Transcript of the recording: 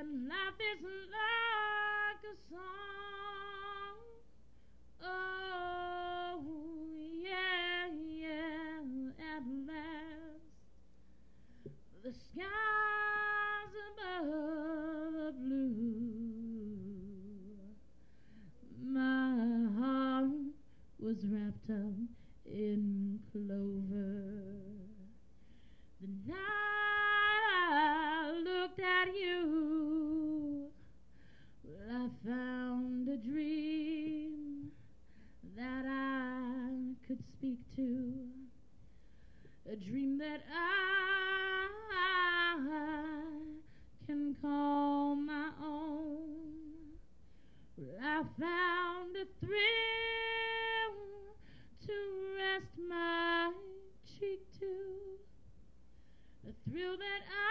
And life is like a song. Oh, yeah, yeah, at last. The skies above are blue. My heart was wrapped up in clover. The night. Could speak to a dream that I can call my own. I found a thrill to rest my cheek to, a thrill that I